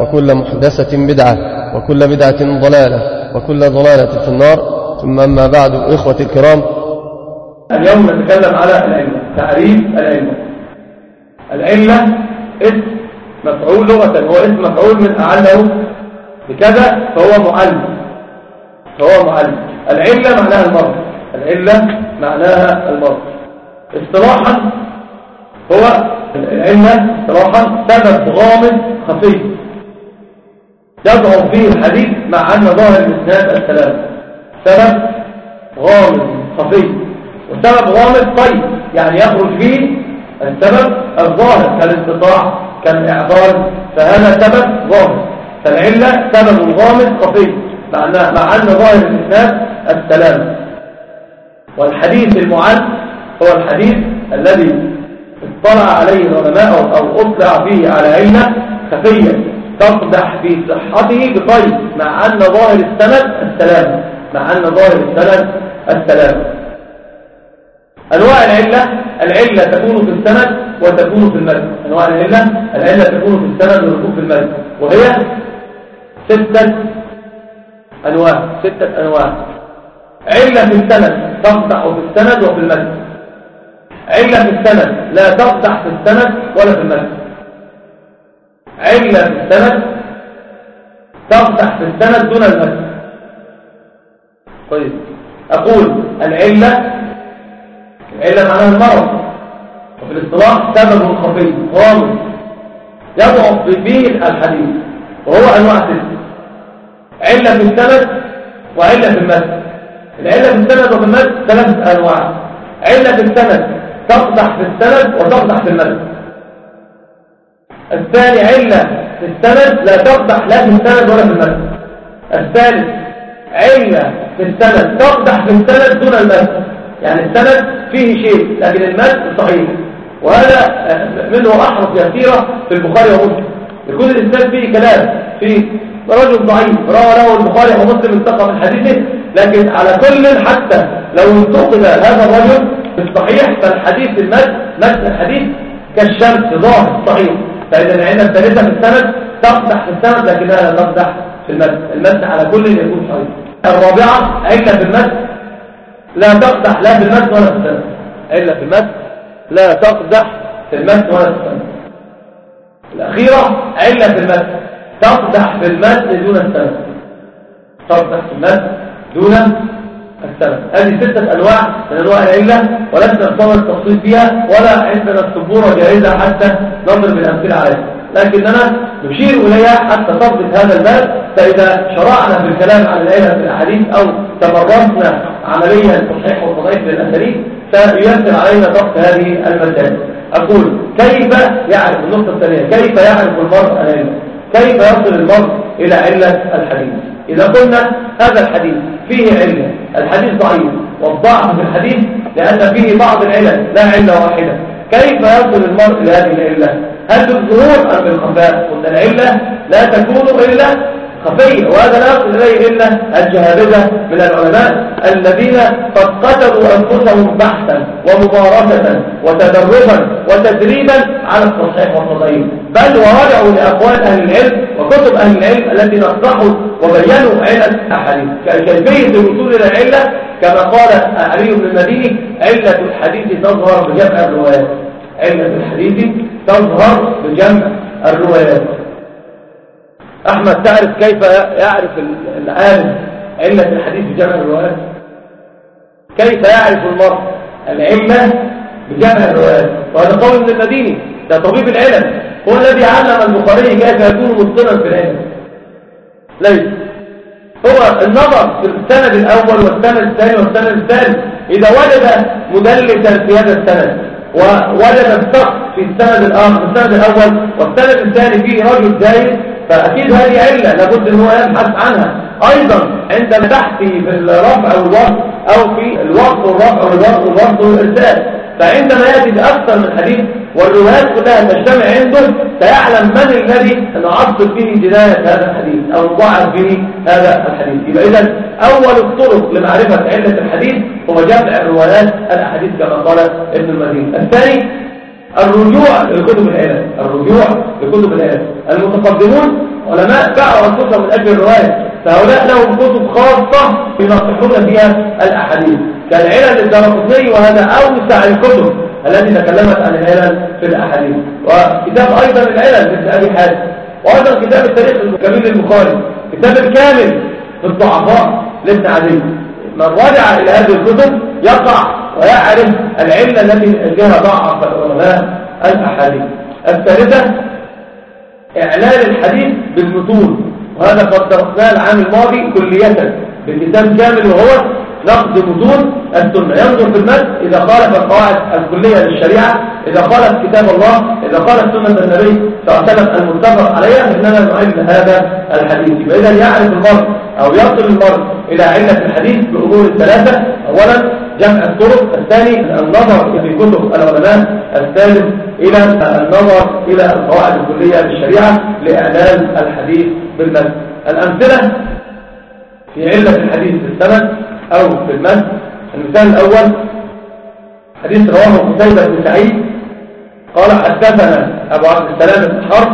وكل محدثة بدعة وكل بدعة ضلالة وكل ضلالة في النار. ثم أما بعد إخوة الكرام. اليوم نتكلم على العلة تعريف العلة العلة اسم مفعول لغة هو اسم مفعول من أعله بكذا فهو معلم فهو معلم العلة معناها المرض. العلة معناها المرض. اصطلاحا هو العلة اصطلاحا سبب غامض خفي. يضعف به الحديث مع أن ظاهر الإسناد السلام سبب غامض خفي. وسبب غامض طيب يعني يخرج فيه السبب الظاهر كالانقطاع كالإعضال فهذا سبب ظاهر فالعلة سبب غامض خفي مع أن, ظاهر الإسناد السلام والحديث المعد هو الحديث الذي اطلع عليه العلماء أو أطلع فيه على علة خفية. تقدح في صحته بطيب مع أن ظاهر السند السلام مع أن ظاهر السند السلام. أنواع العلة العلة تكون في السند وتكون في المد أنواع العلة العلة تكون في السند وتكون في المد وهي ستة أنواع ستة أنواع. علة في السند تقدح في السند وفي المد علة في السند لا تقدح في السند ولا في المد علة في السند تقدح في السند دون المد طيب أقول العلة العلة معناها المرض. وفي الاصطلاح سبب خفي غامض يضعف به الحديث وهو أنواع ستة علة في السند وعلة في المد العلة في السند وفي المد ثلاثة أنواع. علة في السند تقدح في السند وتقدح في المد الثاني علة في السند لا تقدح لا في السند ولا في المد الثالث علة في السند تقدح في السند دون المد يعني السند فيه شيء لكن المد صحيح. وهذا منه أحرف يسيرة في البخاري ومسلم. يكون الإسناد فيه كلام في رجل ضعيف روى له البخاري ومسلم انتقى من حديثه لكن على كل حتى لو انتقد هذا الرجل في الصحيح فالحديث المد مد الحديث كالشمس ظاهر صحيح. فإذا العلة الثالثة في السند تقدح في السند لكنها لا تقدح في المد. المد على كل يكون صحيح الرابعة علة في المد لا تقدح لا في المد ولا في السند. علة في المد لا تقدح في المد ولا في السند. الأخيرة علة في المد. تقدح في المد دون السند. تقدح في المد دون السند. هذه ستة أنواع من أنواع العلة ولسنا نصور التفصيل فيها ولا عندنا السبورة جاهزة حتى نضرب الأمثلة عليها. لكننا نشير إليها حتى تضبط هذا الباب فإذا شرعنا في الكلام عن العلة في الأحاديث أو تمرسنا عمليا التصحيح والتضعيف للأساليب سيسر علينا ضبط هذه المسائل. أقول كيف يعرف النقطة الثانية؟ كيف يعرف المرء العلة كيف يصل المرء إلى علة الحديث؟ إذا قلنا هذا الحديث فيه علة الحديث ضعيف والضعف في الحديث لأن فيه بعض العلل لا علة واحدة. كيف يصل المرء إلى هذه العلة؟ هل بالظهور أم بالخفاء قلنا العلة؟ لا تكون إلا خفية وهذا لا يصل إليه إلا الجهابذة من العلماء الذين قد قتلوا أنفسهم بحثا ومباركة وتدربا وتدريبا على التصحيح والتضعيف. بل ورجعوا لأقوال أهل العلم وكتب أهل العلم التي نصحوا وبينوا علة أحاديث كيفية الوصول إلى العلة كما قال علي بن المديني علة الحديث تظهر بجمع الروايات. علة الحديث تظهر بجمع الروايات. أحمد تعرف كيف يعرف العالم علة الحديث بجمع الروايات؟ كيف يعرف المرء العلة بجمع الروايات؟ وهذا قول من المديني ده طبيب العلم هو الذي علم البخاري كيف يكون متقنا في العلم. ليس هو النظر في السند الأول والسند الثاني والسند الثالث إذا وجد مدلسا في هذا السند ووجد السقط في السند الآخر السند الأول والسند الثاني فيه رجل زايد فأكيد هذه علة لابد أن هو يبحث عنها. أيضا عندما تحتي في الرفع والوقت أو في الوقت والرفع والوقت والوقت والإرسال فعندما يأتي بأكثر من حديث والروايات كلها تجتمع عنده سيعلم من الذي نعصب به جناية هذا الحديث أو نضعف به هذا الحديث. يبقى إذا أول الطرق لمعرفة علة الحديث هو جمع الروايات الأحاديث كما قال ابن المدين. الثاني الرجوع لكتب العلم الرجوع لكتب العلم المتقدمون علماء باعوا أنفسهم من أجل الرواية. فهؤلاء لهم كتب خاصة ينصحون فيها الأحاديث. كالعلل الدرقطني وهذا أوسع الكتب. التي تكلمت عن العلل في الأحاديث. وكتاب أيضا العلل مثل أبي حاتم وأيضا كتاب التاريخ الكبير للبخاري. كتاب الكامل في الضعفاء لابن عدي. من رجع إلى هذه الكتب يقع ويعرف العلة التي بها ضعف العلماء الأحاديث. الثالثة إعلان الحديث بالمتون وهذا قد درسناه العام الماضي كلية بالكتاب كامل وهو نقد متون السنة ينظر في المد إذا خالف القواعد الكلية للشريعة إذا خالف كتاب الله إذا خالف سنة النبي صلى الله عليه وسلم المتفق عليها فإننا نعد هذا الحديث. فإذا يعرف المرء أو يصل المرء إلى علة الحديث بأمور الثلاثة أولا جمع الطرق الثاني النظر في كتب العلماء الثالث إلى النظر إلى القواعد الكلية للشريعة لإعلان الحديث بالمد الأمثلة في علة الحديث بالسند أو في المد المثال الأول حديث رواه قتيبة بن سعيد قال حدثنا أبو عبد السلام بن حرب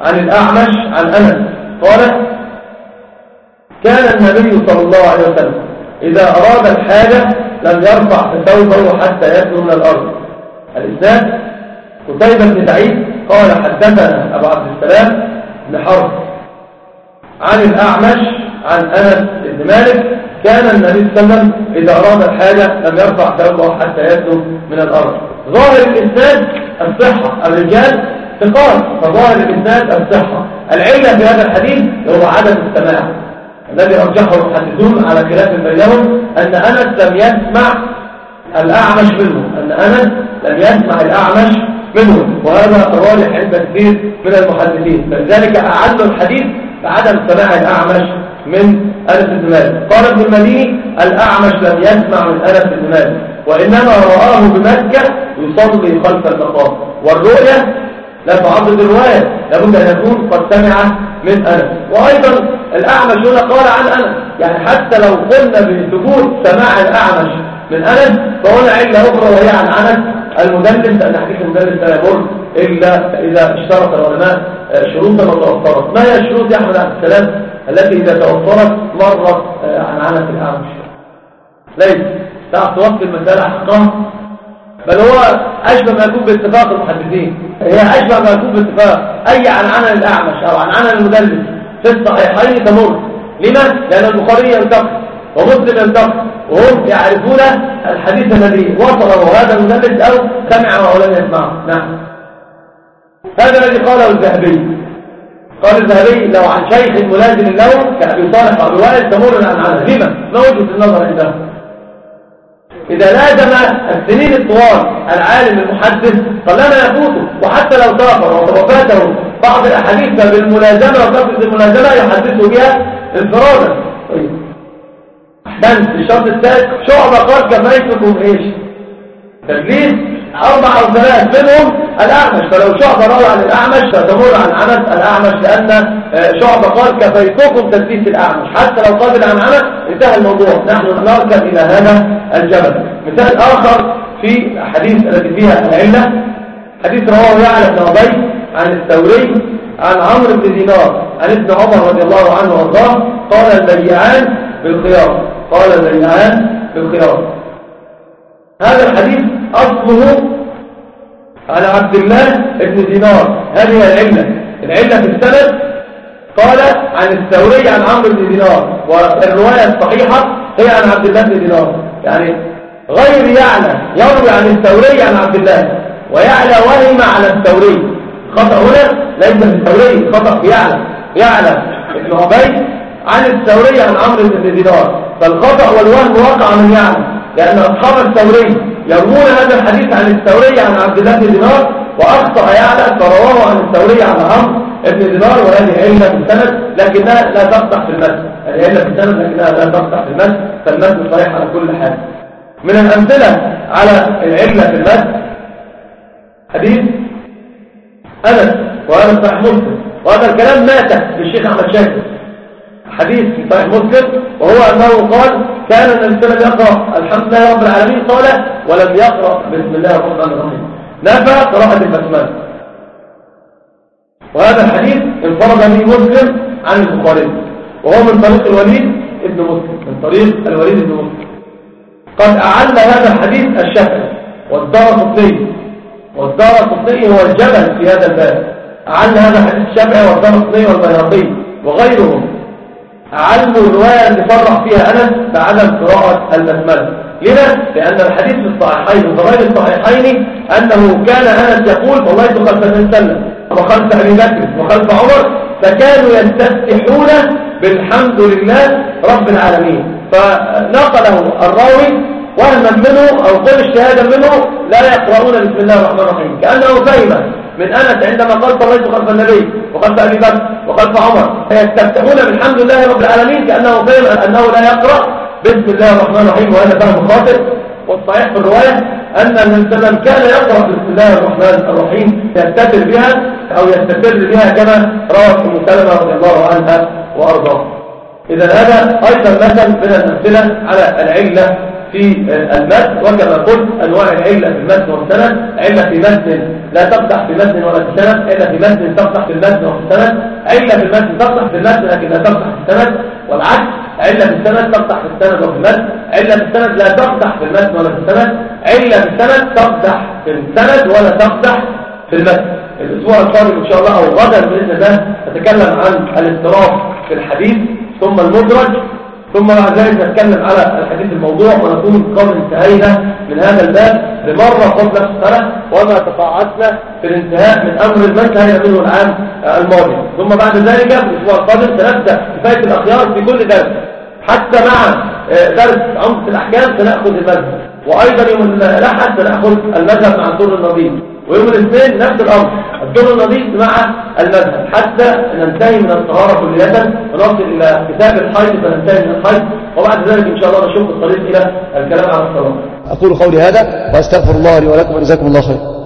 عن الأعمش عن أنس قال كان النبي صلى الله عليه وسلم إذا أراد الحاجة لم يرفع ثوبه حتى يدنو من الأرض. الإسناد قتيبة بن سعيد قال حدثنا أبو عبد السلام بن حرب عن الأعمش عن أنس بن مالك كان النبي صلى الله عليه وسلم إذا أراد الحاجة لم يرفع ثوبه حتى يبدو من الأرض. ظاهر الإسناد الصحة الرجال ثقات فظاهر الإسناد الصحة. العلة في هذا الحديث هو عدم السماع. الذي رجحه المحدثون على خلاف بينهم أن أنس لم يسمع الأعمش منه. أن أنس لم يسمع الأعمش منه. وهذا راجح عند كثير من المحدثين. فلذلك أعلوا الحديث بعدم سماع الأعمش. من أنس بن مالك قال ابن المديني الأعمش لم يسمع من أنس بن مالك وإنما رآه بمكة يصلي خلف المقام والرؤية لا تعضد الرواية لابد أن يكون قد سمع من أنس وأيضا الأعمش هنا قال عن أنس يعني حتى لو قلنا بثبوت سماع الأعمش من أنس فهنا علة أخرى وهي عن أنس المدلس. أن حديث المدلس لا يمر إلا إذا اشترط العلماء شروطا وتوفرت. ما هي الشروط يا أحمد؟ عليه السلام. التي إذا توفرت مرت آه، عن عنة الأعمش ليس. تعرف توفي المسألة حقها بل هو أشبه ما يكون باتفاق المحدثين. هي أشبه ما يكون باتفاق. أي عن عنة الأعمش أو عن عنة المدلس في الصحيحين تمر. لما؟ لأن البخاري ينتقل ومسلم ينتقل وهم يعرفون الحديث الذي وصله هذا المدلس أو سمعه أو لم يسمعه. نعم. هذا الذي قاله الذهبي. قال الذهبي لو عن شيخ ملازم له كأبي صالح وأبي وائل تمر عن لما؟ ما وجهة النظر عنده إذا لازم السنين الطوال العالم المحدث قلما يفوته وحتى لو سافر وتوفاته بعض الأحاديث بالملازمة وكفة الملازمة يحدثه بها انفرادا. طيب. أحسنت. الشرط الثالث شعبة قال كفايتكم إيش؟ تدليس أربع ثلاث منهم الأعمش. فلو شعبة روى عن الأعمش فتمر عن عنس الأعمش لأن آه، شعبة قال كفيتكم تدليس الأعمش. حتى لو قابل عن عنس انتهى الموضوع. نحن نركب إلى هذا الجبل. مثال آخر في حديث التي فيها العلة. حديث رواه يعلى بن عبيد عن الثوري عن عمرو بن دينار عن ابن عمر رضي الله عنه وارضاه. قال البيعان بالخيار. قال البيعان بالخيار. هذا الحديث أصله على عبد الله بن دينار. هذه العلة. العلة في السند قال عن الثوري عن عمرو بن دينار والرواية الصحيحة هي عن عبد الله بن دينار. يعني غير يعلى يروي عن الثوري عن عبد الله ويعلى وهم على الثوري. خطأ هنا ليس في الثوري خطأ يعلى. يعلى ابن عبيد عن الثوري عن عمرو بن دينار. فالخطأ والوهم وقع من يعلى لأن أصحاب الثوري يروون هذا الحديث عن الثوري عن عبد الله بن دينار وأخطأ يعلى فرواه عن الثوري عن عمرو ابن دينار وهذه علة في السند لكنها لا تقطع في المتن. هذه علة في السند لكنها لا تقطع في المتن فالمتن صحيح على كل حال. من الأمثلة على العلة في المتن حديث أنس وأنس صحيح مسلم وهذا الكلام مات للشيخ أحمد شاكر. حديث في صحيح مسلم وهو أنه قال كان النبي صلى الله عليه وسلم يقرأ الحمد لله رب العالمين قال ولم يقرأ بسم الله الرحمن الرحيم نفى قراءة البسمله وهذا الحديث انفرد به مسلم عن البخاري وهو من طريق الوليد ابن مسلم من طريق الوليد ابن مسلم. قد أعل هذا الحديث الشافعي والدار قطني والدار قطني هو الجبل في هذا الباب. أعل هذا الحديث الشافعي والدار قطني والبيهقي وغيرهم. الرواية اللي فرح فيها أنس بعدم قراءة البسملة لما؟ لأن الحديث في الصحيحين وغير الصحيحين أنه كان أنس يقول والله خلف النبي سلم وخلف أبي بكر وخلف عمر فكانوا يستفتحون بالحمد لله رب العالمين. فنقله الراوي وهما منه أو قل اجتهادا منه لا يقرؤون بسم الله الرحمن الرحيم كأنه فهم. من أنس عندما قال صليت خلف النبي وخلف أبي بكر وخلف عمر. فيستفتحون بالحمد لله رب العالمين كأنه فهم أنه لا يقرأ. بسم الله الرحمن الرحيم. وهذا فهم خاطئ. والصحيح في الرواية أن صلى كان يقرأ بسم الله الرحمن الرحيم يستتر بها أو يستتر بها كما روى ابن سلمة رضي الله عنها وأرضاه. إذا هذا أيضا مثل من الأمثلة على العلة في المتن وكما قلت أنواع العلة في المتن والسند. علة في متن لا تقطع في متن ولا في سند علة في متن تقطع في المتن وفي السند علة في المتن تقطع في المتن لكن لا تقطع في السند والعكس علة في السند تقطع في السند وفي المتن علة في السند لا تقطع في المتن ولا في السند علة في السند تقطع في السند ولا تقطع في المتن. الأسبوع القادم إن شاء الله أو غدا بإذن الله نتكلم عن الاضطراب في الحديث ثم المدرج. ثم بعد ذلك نتكلم على الحديث الموضوع ونكون قد انتهينا من هذا الباب بمرة قبل السنة وما تقاعدنا في الانتهاء من أمر انتهينا منه العام الماضي. ثم بعد ذلك في الأسبوع القادم سنبدأ كفاية الأخيار في كل درس. حتى مع آه، درس عمق الأحكام سنأخذ المذهب. وأيضا يوم الأحد سنأخذ المذهب مع الدور النظيم ويوم الاثنين نفس الأمر. الدور النظيف مع المذهب. حتى ننتهي من الطهارة كلية. ونصل إلى كتاب الحيض فننتهي من الحيض وبعد ذلك إن شاء الله نشوف الطريق إلى الكلام عن الصلاة أقول قولي هذا وأستغفر الله لي ولكم وجزاكم الله خير.